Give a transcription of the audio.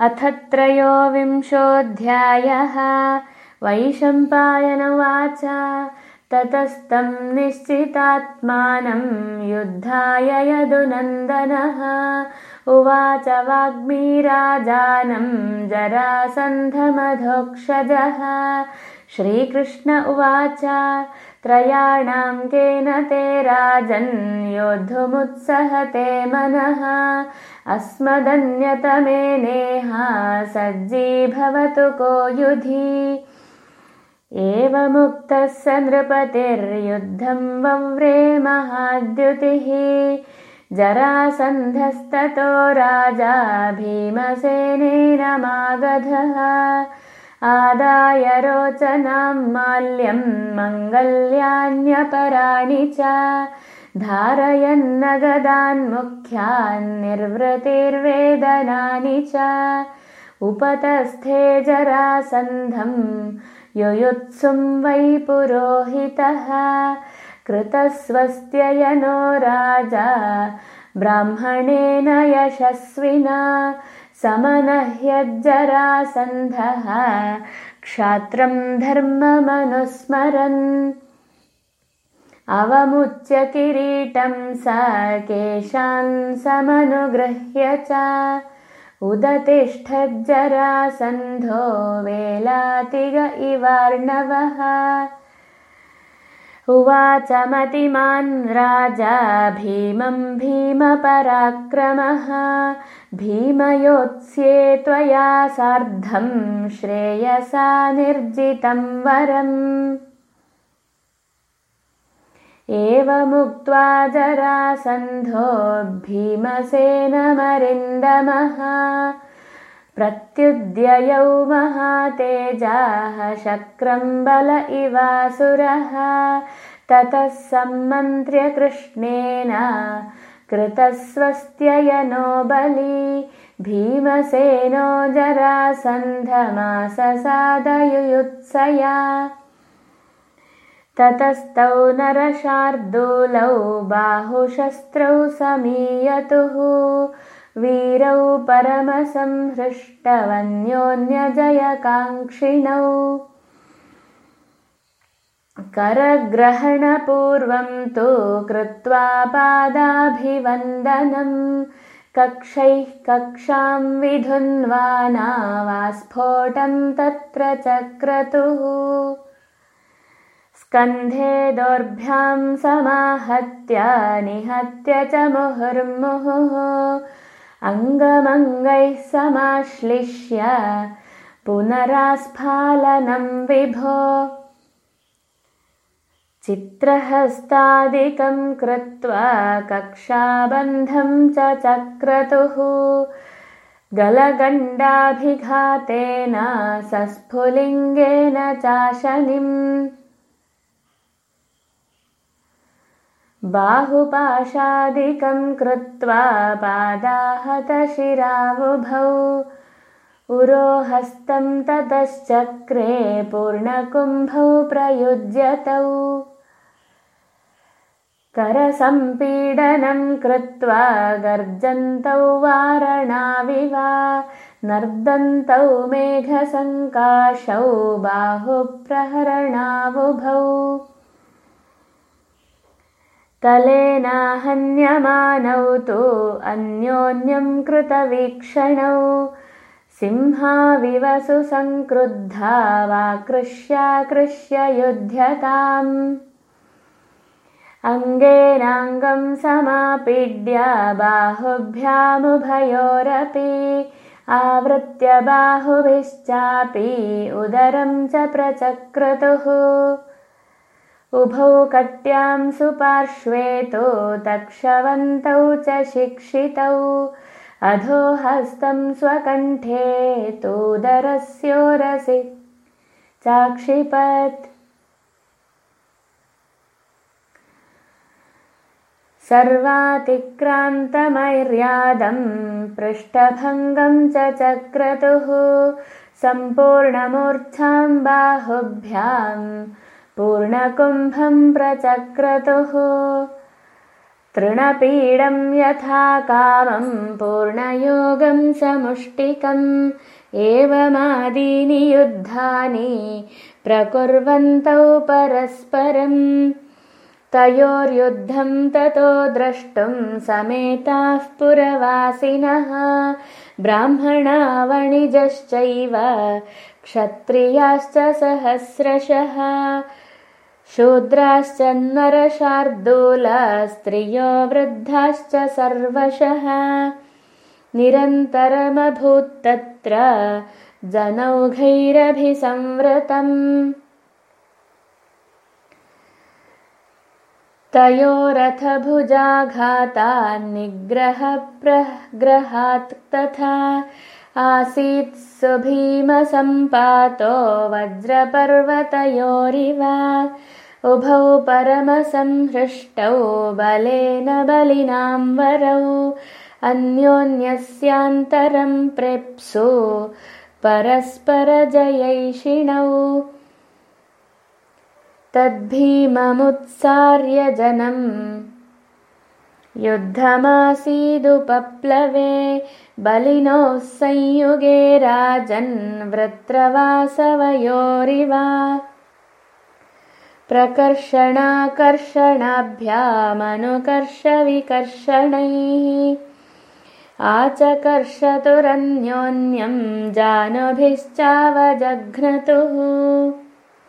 अथ त्रयोविंशोऽध्यायः। वैशम्पायनवाच। ततस्तं निश्चितात्मानं युद्धाय यदुनन्दनः। उवाच वाग्मीराजानं जरासन्धमधोक्षजः। श्रीकृष्ण उवाच त्रयाणां केन ते राजन् योद्धुमुत्सहते मनः। अस्मदन्यतमे नेहा सज्जी भवतु को युधि एवमुक्तः स नृपतिर्युद्धं वव्रे महाद्युतिः। जरासन्धस्ततो राजा भीमसेनेनमागधः आदाय रोचनां माल्यं मङ्गल्यान्यपराणि च धारयन्नगदान्मुख्यान्निर्वृतिर्वेदनानि च उपतस्थे जरासन्धं युयुत्सुं वै पुरोहितः कृतस्वस्त्ययनो राजा ब्राह्मणेन यशस्विना समनह्यज्जरासन्धः। क्षात्रं धर्ममनुस्मरन् अवमुच्य किरीटं स केशान् समनुगृह्य च। उदतिष्ठज्जरासन्धो वेलातिग इवार्णवः उवाच मतिमान् राजा भीमं भीमपराक्रमः। भीमयोत्स्ये त्वया सार्धं श्रेयसा निर्जितं वरम्। एवमुक्त्वा जरासन्धो भीमसेनमरिन्दमः प्रत्युद्ययौ महातेजाः शक्रं बल इवासुरः। ततः सम्मन्त्र्य कृष्णेन कृतस्वस्त्ययनो बली भीमसेनो जरासन्धमाससादयुयुत्सया। ततस्तौ नरशार्दूलौ बाहुशस्त्रौ समीयतुः वीरौ परमसंहृष्टवन्योन्यजयकाङ्क्षिणौ। करग्रहणपूर्वं तु कृत्वा पादाभिवन्दनं। कक्षैः कक्षां विधुन्वानावास्फोटं तत्र चक्रतुः। स्कन्धे दोर्भ्यां समाहत्य निहत्य च मुहुर्मुहुः अङ्गमङ्गैः समाश्लिष्य पुनरास्फालनं विभो। चित्रहस्तादिकं कृत्वा कक्षाबन्धं च चक्रतुः गलगण्डाभिघातेन सस्फुलिङ्गेन चाशनिम् बाहुपाशादिकं कृत्वा पादाहतशिरावुभौ। उरोहस्तं ततश्चक्रे पूर्णकुम्भौ प्रयुज्यतौ। करसम्पीडनं कृत्वा गर्जन्तौ वारणाविवा नर्दन्तौ मेघसङ्काशौ बाहुप्रहरणावुभौ कलेनाहन्यमानौ तु अन्योन्यं कृतवीक्षणौ। सिंहाविवसु सङ्क्रुद्धा वाकृष्याकृष्य युध्यताम्। अङ्गेनाङ्गं समापीड्य बाहुभ्यामुभयोरपि आवृत्य बाहुभिश्चापि उदरं च प्रचक्रतुः उभौ कट्यां सुपार्श्वे तु तक्षवन्तौ च शिक्षितौ। अधो हस्तं स्वकण्ठे तूदरस्योरसि चाक्षिपत्। सर्वातिक्रान्तमैर्यादं पृष्ठभङ्गं च चक्रतुः। सम्पूर्णमूर्च्छां बाहुभ्याम् पूर्णकुम्भं प्रचक्रतुः। तृणपीडं यथा कामं पूर्णयोगं समुष्टिकम्। एवमादीनि युद्धानि प्रकुर्वन्तौ परस्परम्। तयोर्युद्धं ततो द्रष्टुं समेताः पुरवासिनः। ब्राह्मणा वणिजश्चैव क्षत्रियाश्च सहस्रशः शूद्राश्च नरशार्दूलस्त्रियो वृद्धाश्च सर्वशः। निरन्तरमभूत्तत्र जनौघैरभिसंवृतम्। तयोरथभुजाघातान्निग्रहप्रग्रहात् तथा आसीत् सुभीमसम्पातो वज्रपर्वतयोरिव। उभौ परमसंहृष्टौ बलेन बलिनां वरौ अन्योन्यस्यान्तरं प्रेप्सु परस्परजयैषिणौ। तद्भीममुत्सार्य जनम् युद्धमासीदुपप्लवे बलिनोः संयुगे राजन् वृत्रवासवयोरिव। प्रकर्षणाकर्षणाभ्यामनुकर्षविकर्षणैः आचकर्षतुरन्योन्यं जानुभिश्चावजघ्नतुः